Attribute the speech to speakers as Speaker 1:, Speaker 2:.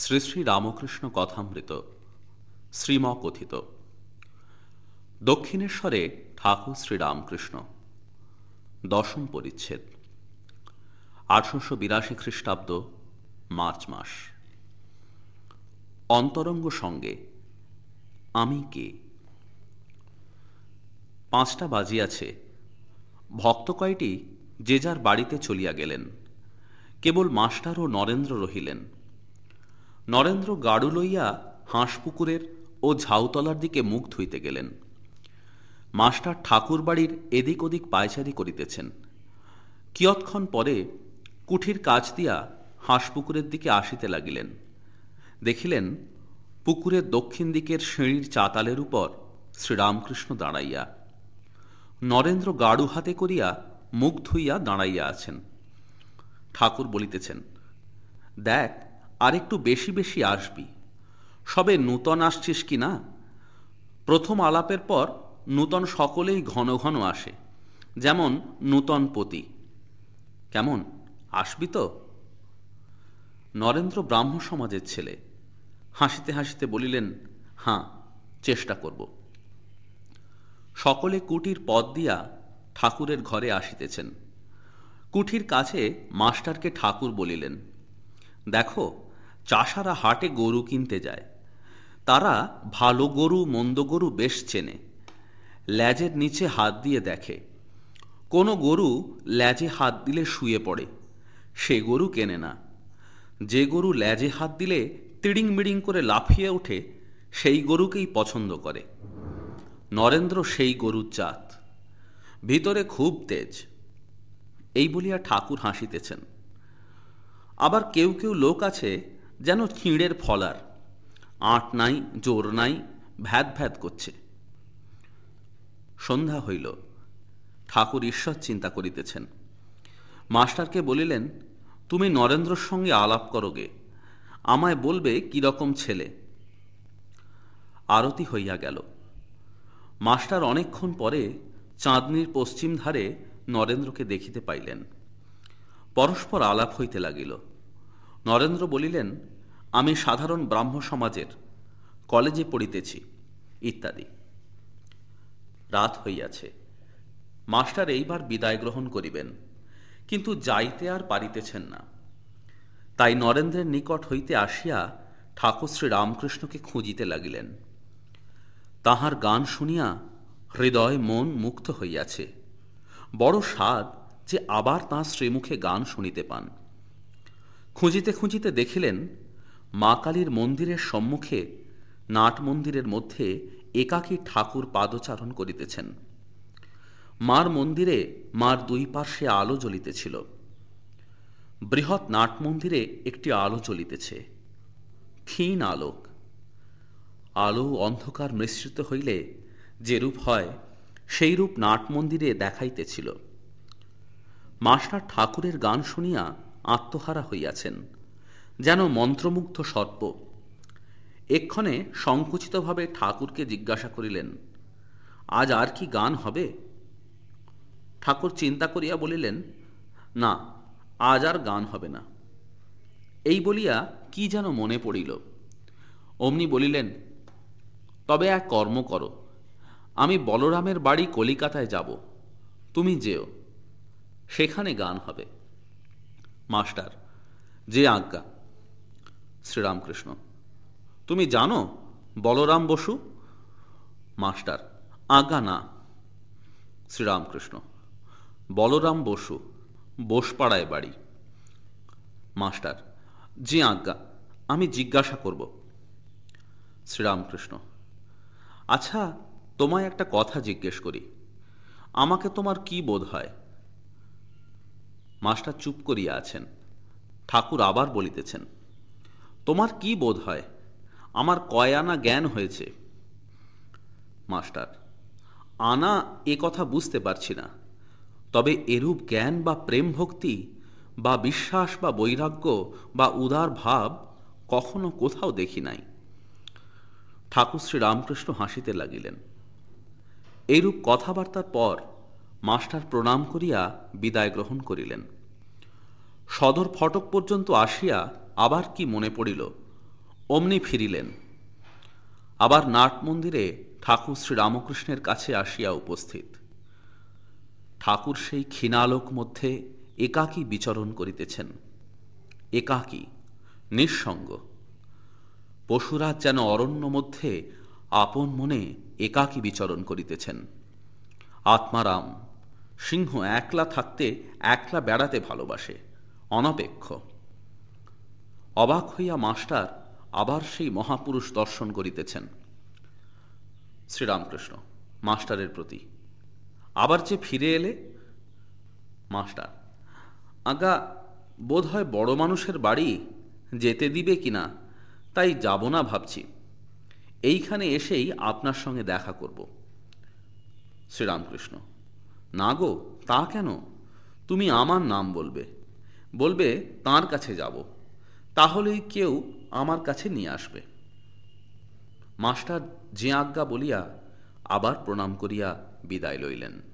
Speaker 1: শ্রী শ্রী রামকৃষ্ণ কথামৃত শ্রীম কথিত দক্ষিণেশ্বরে ঠাকুর শ্রীরামকৃষ্ণ দশম পরিচ্ছেদ। আঠারোশো বিরাশি খ্রিস্টাব্দ, মার্চ মাস। অন্তরঙ্গ সঙ্গে, আমি কে? পাঁচটা বাজিয়াছে। ভক্ত কয়টি যে যার বাড়িতে চলিয়া গেলেন। কেবল মাস্টার ও নরেন্দ্র রহিলেন। নরেন্দ্র গাড়ু লইয়া হাঁসপুকুরের ও ঝাউতলার দিকে মুখ ধুইতে গেলেন। মাস্টার ঠাকুর বাড়ির এদিক ওদিক পায়চারি করিতেছেন। কিয়ৎক্ষণ পরে কুঠির কাজ দিয়া হাঁসপুকুরের দিকে আসিতে লাগিলেন। দেখিলেন পুকুরের দক্ষিণ দিকের সিঁড়ির চাতালের উপর শ্রীরামকৃষ্ণ দাঁড়াইয়া। নরেন্দ্র গাড়ু হাতে করিয়া মুখ ধুইয়া দাঁড়াইয়া আছেন। ঠাকুর বলিতেছেন, দেখ আর একটু বেশি বেশি আসবি। সবে নূতন আসছিস কি না? প্রথম আলাপের পর নূতন সকলেই ঘন ঘন আসে, যেমন নূতন পতি। কেমন? আসবি তো? নরেন্দ্র ব্রাহ্ম সমাজের ছেলে। হাসিতে হাসিতে বলিলেন হাঁ চেষ্টা করব। সকলে কুটির পদ দিয়া ঠাকুরের ঘরে আসিতেছেন। কুঠির কাছে মাস্টারকে ঠাকুর বলিলেন, দেখো চাষারা হাটে গরু কিনতে যায়। তারা ভালো গরু, মন্দ গরু বেশ চেনে। ল্যাজের নিচে হাত দিয়ে দেখে। কোনো গরু ল্যাজে হাত দিলে শুয়ে পড়ে। সে গরু কেনে না। যে গরু ল্যাজে হাত দিলে তিড়িং মিড়িং করে লাফিয়ে ওঠে, সেই গরুকেই পছন্দ করে। নরেন্দ্র সেই গরুর জাত। ভিতরে খুব তেজ। এই বলিয়া ঠাকুর হাসিতেছেন। আবার কেউ কেউ লোক আছে যেন চিঁড়ের ফলার। আট নাই, জোর নাই, ভ্যাদ ভ্যাদ করছে। সন্ধ্যা হইল। ঠাকুর ঈশ্বর চিন্তা করিতেছেন। মাস্টারকে বলিলেন, তুমি নরেন্দ্রর সঙ্গে আলাপ করোগে আমায় বলবে কীরকম ছেলে? আরতি হইয়া গেল। মাস্টার অনেকক্ষণ পরে চাঁদনির পশ্চিম ধারে নরেন্দ্রকে দেখিতে পাইলেন। পরস্পর আলাপ হইতে লাগিল। নরেন্দ্র বলিলেন, আমি সাধারণ ব্রাহ্ম সমাজের, কলেজে পড়িতেছি, ইত্যাদি। রাত হইয়াছে। মাস্টার এইবার বিদায় গ্রহণ করিবেন, কিন্তু যাইতে আর পারিতেছেন না। তাই নরেন্দ্রের নিকট হইতে আসিয়া ঠাকুর শ্রী রামকৃষ্ণকে খুঁজিতে লাগিলেন। তাহার গান শুনিয়া হৃদয় মন মুক্ত হইয়াছে। বড় স্বাদ যে আবার তাঁর শ্রীমুখে গান শুনিতে পান। খুঁজিতে খুঁজিতে দেখিলেন, মা কালীর মন্দিরের সম্মুখে, নাট মন্দিরের মধ্যে একাকী ঠাকুর পাদচারণ করিতেছেন। মার মন্দিরে মার দুই পার্শ্বে আলো জ্বলিতেছিল। বৃহৎ নাট মন্দিরে একটি আলো জ্বলিতেছে। ক্ষীণ আলোক। আলো অন্ধকার মিশ্রিত হইলে যেরূপ হয়, সেই রূপ নাট মন্দিরে দেখাইতেছিল। মাস্টার ঠাকুরের গান শুনিয়া আত্মহারা হইয়াছেন, যেন মন্ত্রমুগ্ধ সর্প। এক্ষণে সংকুচিতভাবে ঠাকুরকে জিজ্ঞাসা করিলেন, আজ আর কি গান হবে? ঠাকুর চিন্তা করিয়া বলিলেন, না, আজ আর গান হবে না। এই বলিয়া কি যেন মনে পড়িল। অমনি বলিলেন, তবে এক কর্ম করো। আমি বলরামের বাড়ি কলিকাতায় যাব। তুমি যেও। সেখানে গান হবে। মাস্টার। যে আজ্ঞা। শ্রীরামকৃষ্ণ। তুমি জানো বলরাম বসু? মাস্টার। আজ্ঞা না। শ্রীরামকৃষ্ণ। বলরাম বসু, বোসপাড়ায় বাড়ি। মাস্টার। জি আজ্ঞা, আমি জিজ্ঞাসা করব। শ্রীরামকৃষ্ণ। আচ্ছা তোমায় একটা কথা জিজ্ঞেস করি। আমাকে তোমার কি বোধ হয়? মাস্টার চুপ করিয়া আছেন। ঠাকুর আবার বলিতেছেন, তোমার কি বোধ হয়? আমার কয় আনা জ্ঞান হয়েছে? মাস্টার, আনা এ কথা বুঝতে পারছি না। তবে এরূপ জ্ঞান বা প্রেম ভক্তি বা বিশ্বাস বা বৈরাগ্য বা উদার ভাব কখনো কোথাও দেখি নাই। ঠাকুর শ্রী রামকৃষ্ণ হাসিতে লাগিলেন। এইরূপ কথাবার্তার পর মাস্টার প্রণাম করিয়া বিদায় গ্রহণ করিলেন। সদর ফটক পর্যন্ত আসিয়া আবার কি মনে পড়িল, অমনি ফিরিলেন। আবার নাট মন্দিরে ঠাকুর শ্রীরামকৃষ্ণের কাছে আসিয়া উপস্থিত। ঠাকুর সেই ক্ষীণালোক মধ্যে একাকী বিচরণ করিতেছেন। একাকী, নিঃসঙ্গ। পশুরাজ যেন অরণ্য মধ্যে আপন মনে একাকী বিচরণ করিতেছেন। আত্মারাম সিংহ একলা থাকতে, একলা বেড়াতে ভালোবাসে, অনপেক্ষ। অবাক হইয়া মাস্টার আবার সেই মহাপুরুষ দর্শন করিতেছেন। শ্রীরামকৃষ্ণ, মাস্টারের প্রতি, আবার যে ফিরে এলে? মাস্টার, আগা বোধ হয় বড় মানুষের বাড়ি যেতে দিবে কিনা, তাই যাব না ভাবছি। এইখানে এসেই আপনার সঙ্গে দেখা করব। শ্রীরামকৃষ্ণ না গো, তা কেন? তুমি আমার নাম বলবে। বলবে, তার কাছে যাব। তাহলেই কেউ আমার কাছে নিয়ে আসবে। মাস্টার যে আজ্ঞা বলিয়া আবার প্রণাম করিয়া বিদায় লইলেন।